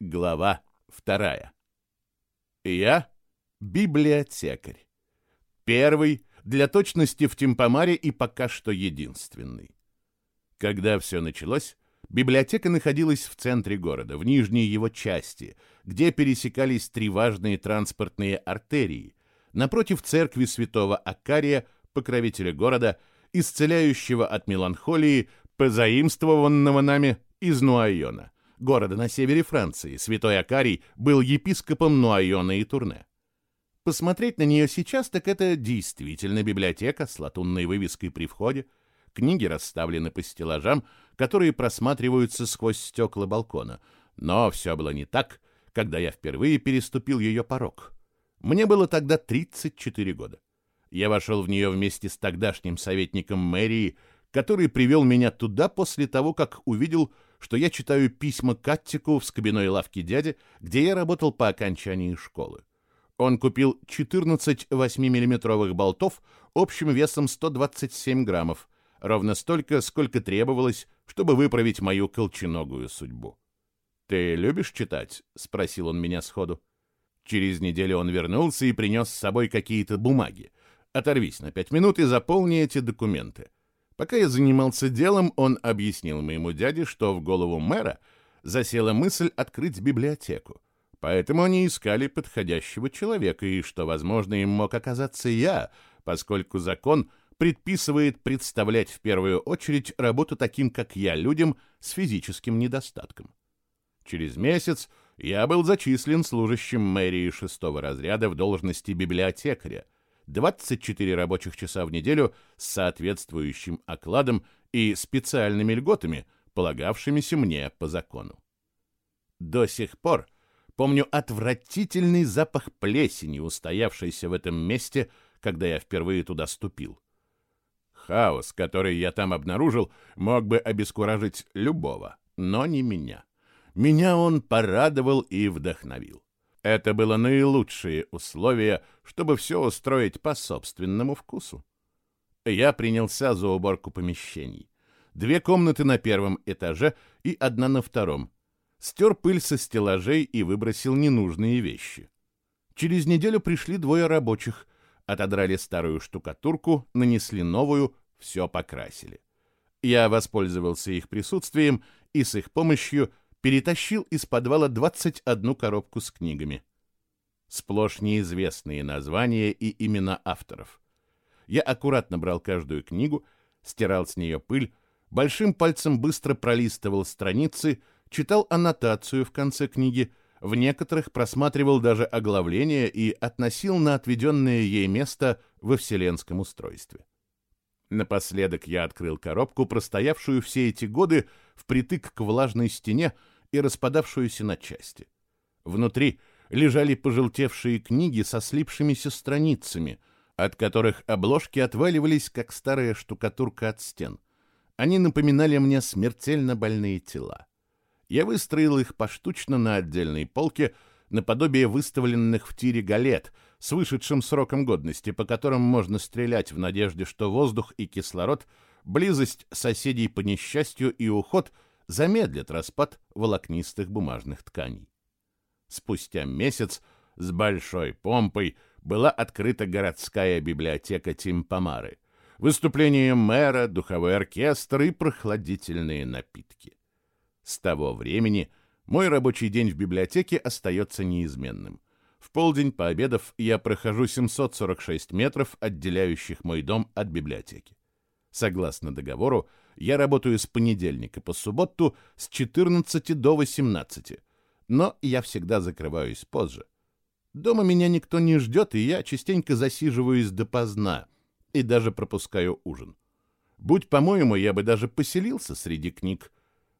Глава вторая. Я библиотекарь. Первый, для точности в Тимпомаре и пока что единственный. Когда все началось, библиотека находилась в центре города, в нижней его части, где пересекались три важные транспортные артерии, напротив церкви святого Акария, покровителя города, исцеляющего от меланхолии, позаимствованного нами из Нуайона города на севере Франции, святой Акарий был епископом Нуайона и Турне. Посмотреть на нее сейчас, так это действительно библиотека с латунной вывеской при входе. Книги расставлены по стеллажам, которые просматриваются сквозь стекла балкона. Но все было не так, когда я впервые переступил ее порог. Мне было тогда 34 года. Я вошел в нее вместе с тогдашним советником мэрии, который привел меня туда после того, как увидел, что я читаю письма Каттику в скобяной лавке дяди, где я работал по окончании школы. Он купил 14 8-миллиметровых болтов общим весом 127 граммов, ровно столько, сколько требовалось, чтобы выправить мою колченогую судьбу. «Ты любишь читать?» — спросил он меня сходу. Через неделю он вернулся и принес с собой какие-то бумаги. «Оторвись на пять минут и заполни эти документы. Пока я занимался делом, он объяснил моему дяде, что в голову мэра засела мысль открыть библиотеку. Поэтому они искали подходящего человека, и что, возможно, им мог оказаться я, поскольку закон предписывает представлять в первую очередь работу таким, как я, людям с физическим недостатком. Через месяц я был зачислен служащим мэрии шестого разряда в должности библиотекаря, 24 рабочих часа в неделю с соответствующим окладом и специальными льготами, полагавшимися мне по закону. До сих пор помню отвратительный запах плесени, устоявшийся в этом месте, когда я впервые туда ступил. Хаос, который я там обнаружил, мог бы обескуражить любого, но не меня. Меня он порадовал и вдохновил. Это было наилучшие условия, чтобы все устроить по собственному вкусу. Я принялся за уборку помещений. Две комнаты на первом этаже и одна на втором. Стер пыль со стеллажей и выбросил ненужные вещи. Через неделю пришли двое рабочих, отодрали старую штукатурку, нанесли новую, все покрасили. Я воспользовался их присутствием и с их помощью – перетащил из подвала 21 коробку с книгами. Сплошь неизвестные названия и имена авторов. Я аккуратно брал каждую книгу, стирал с нее пыль, большим пальцем быстро пролистывал страницы, читал аннотацию в конце книги, в некоторых просматривал даже оглавление и относил на отведенное ей место во вселенском устройстве. Напоследок я открыл коробку, простоявшую все эти годы впритык к влажной стене, и распадавшуюся на части. Внутри лежали пожелтевшие книги со слипшимися страницами, от которых обложки отваливались, как старая штукатурка от стен. Они напоминали мне смертельно больные тела. Я выстроил их поштучно на отдельной полке, наподобие выставленных в тире галет с вышедшим сроком годности, по которым можно стрелять в надежде, что воздух и кислород, близость соседей по несчастью и уход — замедлят распад волокнистых бумажных тканей. Спустя месяц с большой помпой была открыта городская библиотека Тимпомары, выступление мэра, духовой оркестр и прохладительные напитки. С того времени мой рабочий день в библиотеке остается неизменным. В полдень, пообедав, я прохожу 746 метров, отделяющих мой дом от библиотеки. Согласно договору, я работаю с понедельника по субботу с 14 до 18, но я всегда закрываюсь позже. Дома меня никто не ждет, и я частенько засиживаюсь допоздна и даже пропускаю ужин. Будь по-моему, я бы даже поселился среди книг.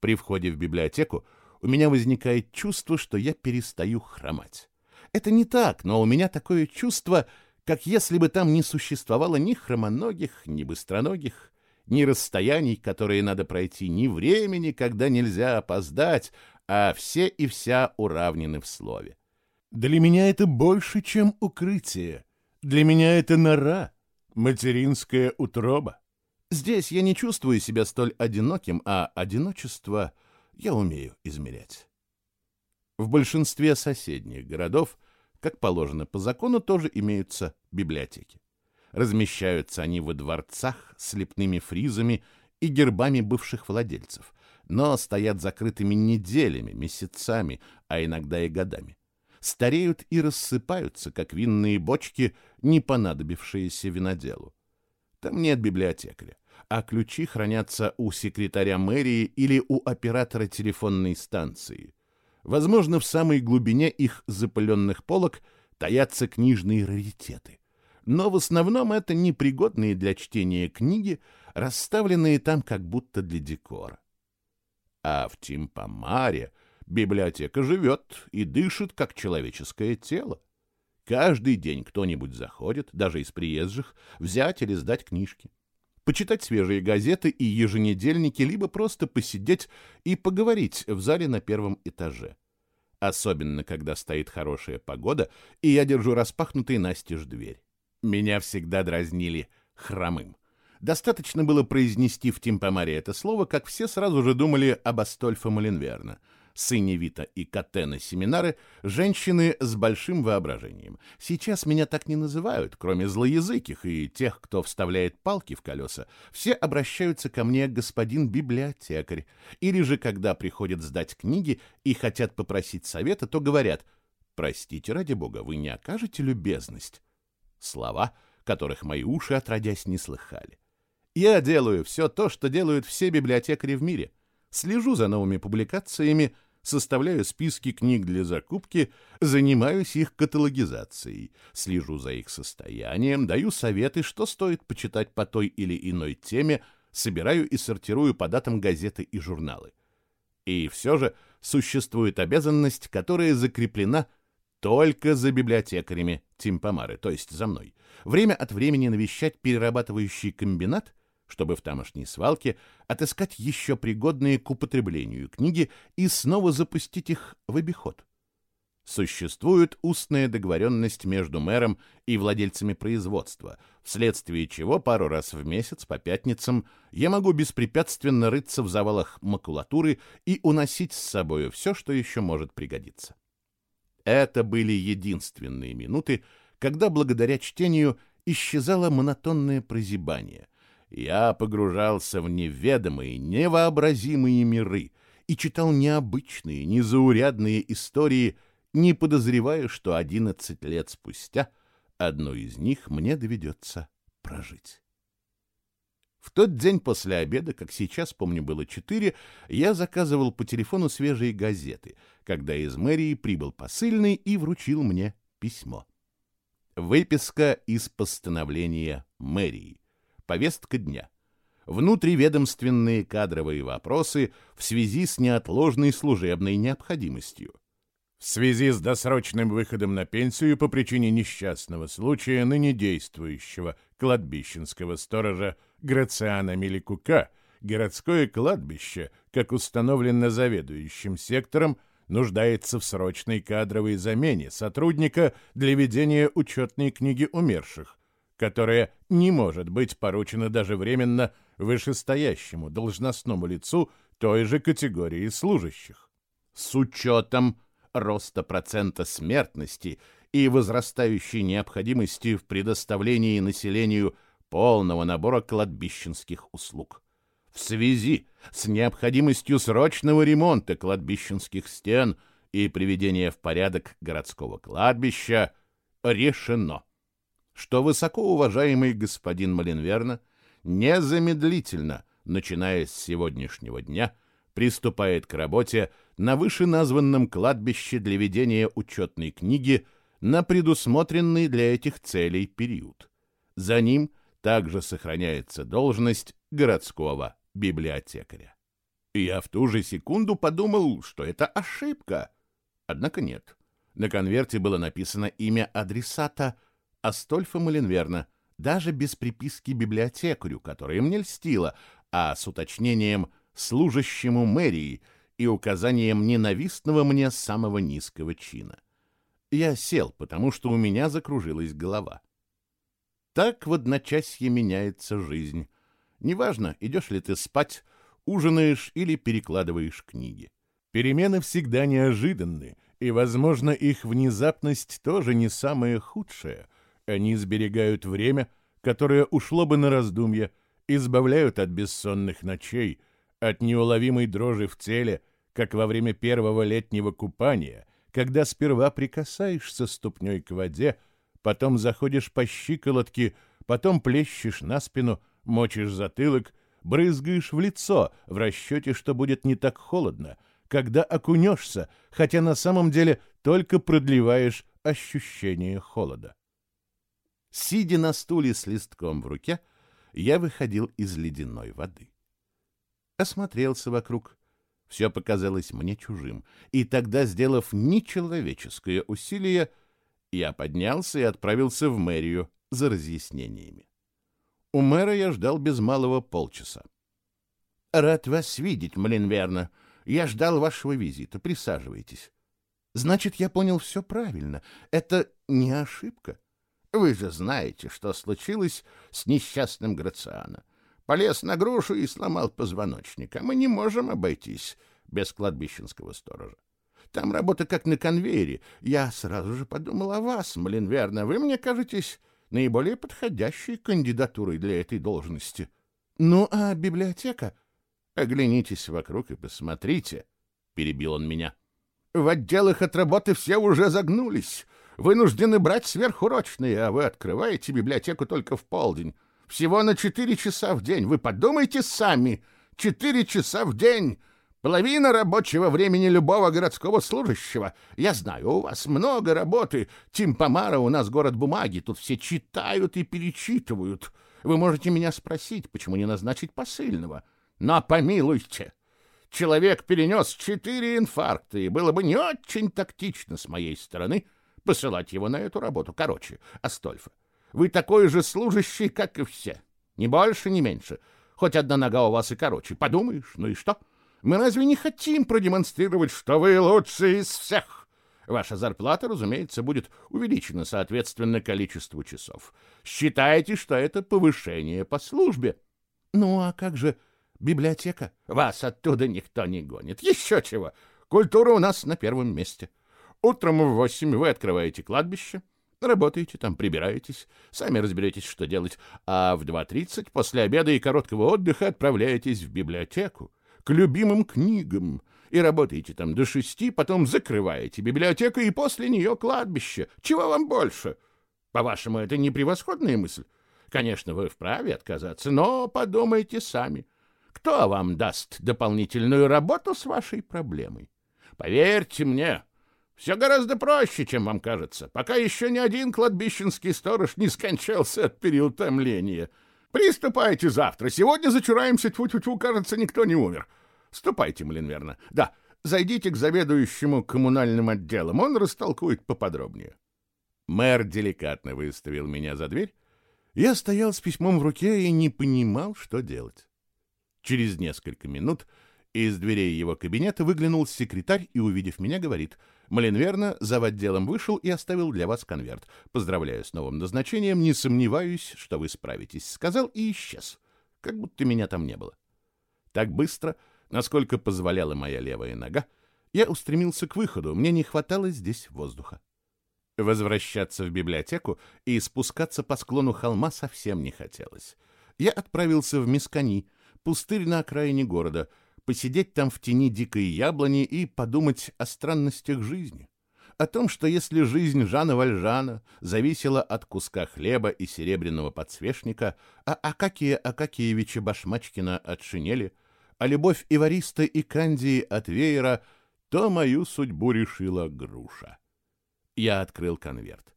При входе в библиотеку у меня возникает чувство, что я перестаю хромать. Это не так, но у меня такое чувство, как если бы там не существовало ни хромоногих, ни быстроногих, ни расстояний, которые надо пройти, ни времени, когда нельзя опоздать, а все и вся уравнены в слове. Для меня это больше, чем укрытие. Для меня это нора, материнская утроба. Здесь я не чувствую себя столь одиноким, а одиночество я умею измерять. В большинстве соседних городов, как положено по закону, тоже имеются библиотеки. Размещаются они во дворцах с лепными фризами и гербами бывших владельцев, но стоят закрытыми неделями, месяцами, а иногда и годами. Стареют и рассыпаются, как винные бочки, не понадобившиеся виноделу. Там нет библиотекаря, а ключи хранятся у секретаря мэрии или у оператора телефонной станции. Возможно, в самой глубине их запыленных полок таятся книжные раритеты. Но в основном это непригодные для чтения книги, расставленные там как будто для декора. А в Тимпомаре библиотека живет и дышит, как человеческое тело. Каждый день кто-нибудь заходит, даже из приезжих, взять или сдать книжки. Почитать свежие газеты и еженедельники, либо просто посидеть и поговорить в зале на первом этаже. Особенно, когда стоит хорошая погода, и я держу распахнутой настежь дверь. Меня всегда дразнили хромым. Достаточно было произнести в Тимпомаре это слово, как все сразу же думали об Астольфо Маленверна — сыне Вита и Катена Семинары, женщины с большим воображением. Сейчас меня так не называют, кроме злоязыких и тех, кто вставляет палки в колеса. Все обращаются ко мне господин библиотекарь. Или же, когда приходят сдать книги и хотят попросить совета, то говорят «Простите, ради бога, вы не окажете любезность». Слова, которых мои уши отродясь не слыхали. Я делаю все то, что делают все библиотекари в мире. Слежу за новыми публикациями, составляю списки книг для закупки, занимаюсь их каталогизацией, слежу за их состоянием, даю советы, что стоит почитать по той или иной теме, собираю и сортирую по датам газеты и журналы. И все же существует обязанность, которая закреплена только за библиотекарями Тимпомары, то есть за мной. Время от времени навещать перерабатывающий комбинат чтобы в тамошней свалке отыскать еще пригодные к употреблению книги и снова запустить их в обиход. Существует устная договоренность между мэром и владельцами производства, вследствие чего пару раз в месяц по пятницам я могу беспрепятственно рыться в завалах макулатуры и уносить с собой все, что еще может пригодиться. Это были единственные минуты, когда благодаря чтению исчезало монотонное прозябание — я погружался в неведомые, невообразимые миры и читал необычные, незаурядные истории, не подозревая, что одиннадцать лет спустя одну из них мне доведется прожить. В тот день после обеда, как сейчас, помню, было четыре, я заказывал по телефону свежие газеты, когда из мэрии прибыл посыльный и вручил мне письмо. Выписка из постановления мэрии. Повестка дня. Внутриведомственные кадровые вопросы в связи с неотложной служебной необходимостью. В связи с досрочным выходом на пенсию по причине несчастного случая ныне действующего кладбищенского сторожа Грациана Меликука, городское кладбище, как установлено заведующим сектором, нуждается в срочной кадровой замене сотрудника для ведения учетной книги умерших, которая не может быть поручена даже временно вышестоящему должностному лицу той же категории служащих. С учетом роста процента смертности и возрастающей необходимости в предоставлении населению полного набора кладбищенских услуг. В связи с необходимостью срочного ремонта кладбищенских стен и приведения в порядок городского кладбища решено что высокоуважаемый господин Малинверна незамедлительно, начиная с сегодняшнего дня, приступает к работе на вышеназванном кладбище для ведения учетной книги на предусмотренный для этих целей период. За ним также сохраняется должность городского библиотекаря. Я в ту же секунду подумал, что это ошибка. Однако нет. На конверте было написано имя адресата – Астольфа Маленверна, даже без приписки библиотекарю, которая мне льстила, а с уточнением «служащему мэрии» и указанием ненавистного мне самого низкого чина. Я сел, потому что у меня закружилась голова. Так в одночасье меняется жизнь. Неважно, идешь ли ты спать, ужинаешь или перекладываешь книги. Перемены всегда неожиданны, И, возможно, их внезапность тоже не самое худшее. Они сберегают время, которое ушло бы на раздумья, избавляют от бессонных ночей, от неуловимой дрожи в теле, как во время первого летнего купания, когда сперва прикасаешься ступней к воде, потом заходишь по щиколотке, потом плещешь на спину, мочишь затылок, брызгаешь в лицо в расчете, что будет не так холодно, когда окунешься, хотя на самом деле только продлеваешь ощущение холода. Сидя на стуле с листком в руке, я выходил из ледяной воды. Осмотрелся вокруг. Все показалось мне чужим, и тогда, сделав нечеловеческое усилие, я поднялся и отправился в мэрию за разъяснениями. У мэра я ждал без малого полчаса. — Рад вас видеть, Млинверна. Я ждал вашего визита. Присаживайтесь. — Значит, я понял все правильно. Это не ошибка. Вы же знаете, что случилось с несчастным Грациано. Полез на грушу и сломал позвоночник, а мы не можем обойтись без кладбищенского сторожа. Там работа как на конвейере. Я сразу же подумал о вас, Млинверна. Вы мне кажетесь наиболее подходящей кандидатурой для этой должности. Ну, а библиотека? Оглянитесь вокруг и посмотрите, — перебил он меня. В отделах от работы все уже загнулись. Вынуждены брать сверхурочные, а вы открываете библиотеку только в полдень. Всего на четыре часа в день. Вы подумайте сами. Четыре часа в день. Половина рабочего времени любого городского служащего. Я знаю, у вас много работы. Тимпомара у нас город бумаги. Тут все читают и перечитывают. Вы можете меня спросить, почему не назначить посыльного. Но помилуйте, человек перенес четыре инфаркта, и было бы не очень тактично с моей стороны посылать его на эту работу. Короче, Астольфа, вы такой же служащий, как и все. Ни больше, ни меньше. Хоть одна нога у вас и короче. Подумаешь, ну и что? — мы разве не хотим продемонстрировать, что вы лучший из всех? Ваша зарплата, разумеется, будет увеличена соответственно количеству часов. Считайте, что это повышение по службе. Ну а как же библиотека? Вас оттуда никто не гонит. Еще чего. Культура у нас на первом месте. Утром в восемь вы открываете кладбище, Работаете там, прибираетесь, сами разберетесь, что делать, а в 2.30 после обеда и короткого отдыха отправляетесь в библиотеку к любимым книгам и работаете там до шести, потом закрываете библиотеку и после нее кладбище. Чего вам больше? По-вашему, это не превосходная мысль? Конечно, вы вправе отказаться, но подумайте сами. Кто вам даст дополнительную работу с вашей проблемой? Поверьте мне, все гораздо проще, чем вам кажется, пока еще ни один кладбищенский сторож не скончался от переутомления. Приступайте завтра. Сегодня зачураемся, тьфу-тьфу-тьфу, кажется, никто не умер. Ступайте, Млинверна. Да, зайдите к заведующему коммунальным отделом, он растолкует поподробнее. Мэр деликатно выставил меня за дверь. Я стоял с письмом в руке и не понимал, что делать. Через несколько минут из дверей его кабинета выглянул секретарь и, увидев меня, говорит, «Млинверна за отделом вышел и оставил для вас конверт. Поздравляю с новым назначением, не сомневаюсь, что вы справитесь», — сказал и исчез, как будто меня там не было. Так быстро Насколько позволяла моя левая нога, я устремился к выходу, мне не хватало здесь воздуха. Возвращаться в библиотеку и спускаться по склону холма совсем не хотелось. Я отправился в Мискани, пустырь на окраине города, посидеть там в тени дикой яблони и подумать о странностях жизни. О том, что если жизнь Жана Вальжана зависела от куска хлеба и серебряного подсвечника, а Акакия Акакиевича Башмачкина от шинели — а любовь Ивариста и Кандии от веера, то мою судьбу решила груша. Я открыл конверт.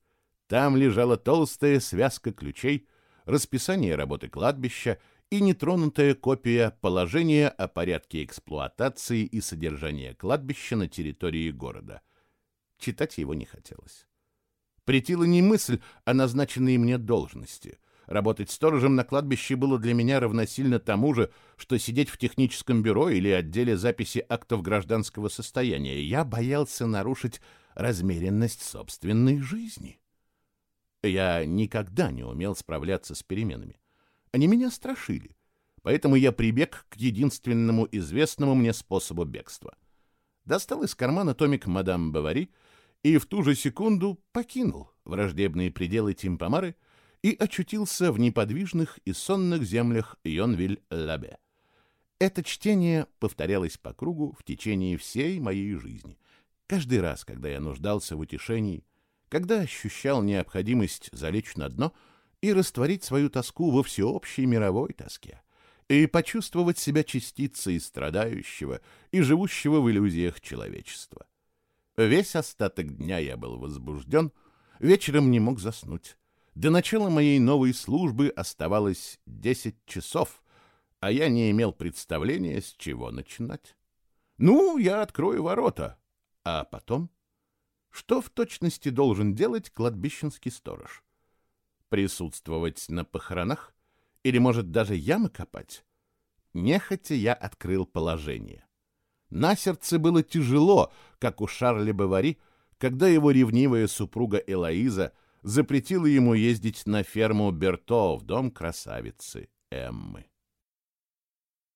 Там лежала толстая связка ключей, расписание работы кладбища и нетронутая копия положения о порядке эксплуатации и содержания кладбища на территории города. Читать его не хотелось. Претила не мысль о назначенной мне должности — Работать сторожем на кладбище было для меня равносильно тому же, что сидеть в техническом бюро или отделе записи актов гражданского состояния. Я боялся нарушить размеренность собственной жизни. Я никогда не умел справляться с переменами. Они меня страшили, поэтому я прибег к единственному известному мне способу бегства. достал из кармана томик «Мадам Бавари» и в ту же секунду покинул враждебные пределы Тимпомары и очутился в неподвижных и сонных землях Йонвиль-Лабе. Это чтение повторялось по кругу в течение всей моей жизни. Каждый раз, когда я нуждался в утешении, когда ощущал необходимость залечь на дно и растворить свою тоску во всеобщей мировой тоске, и почувствовать себя частицей страдающего и живущего в иллюзиях человечества. Весь остаток дня я был возбужден, вечером не мог заснуть. До начала моей новой службы оставалось десять часов, а я не имел представления, с чего начинать. Ну, я открою ворота, а потом что в точности должен делать кладбищенский сторож? Присутствовать на похоронах? Или, может, даже ямы копать? Нехотя я открыл положение. На сердце было тяжело, как у Шарля Бавари, когда его ревнивая супруга Элоиза запретила ему ездить на ферму Берто в дом красавицы Эммы.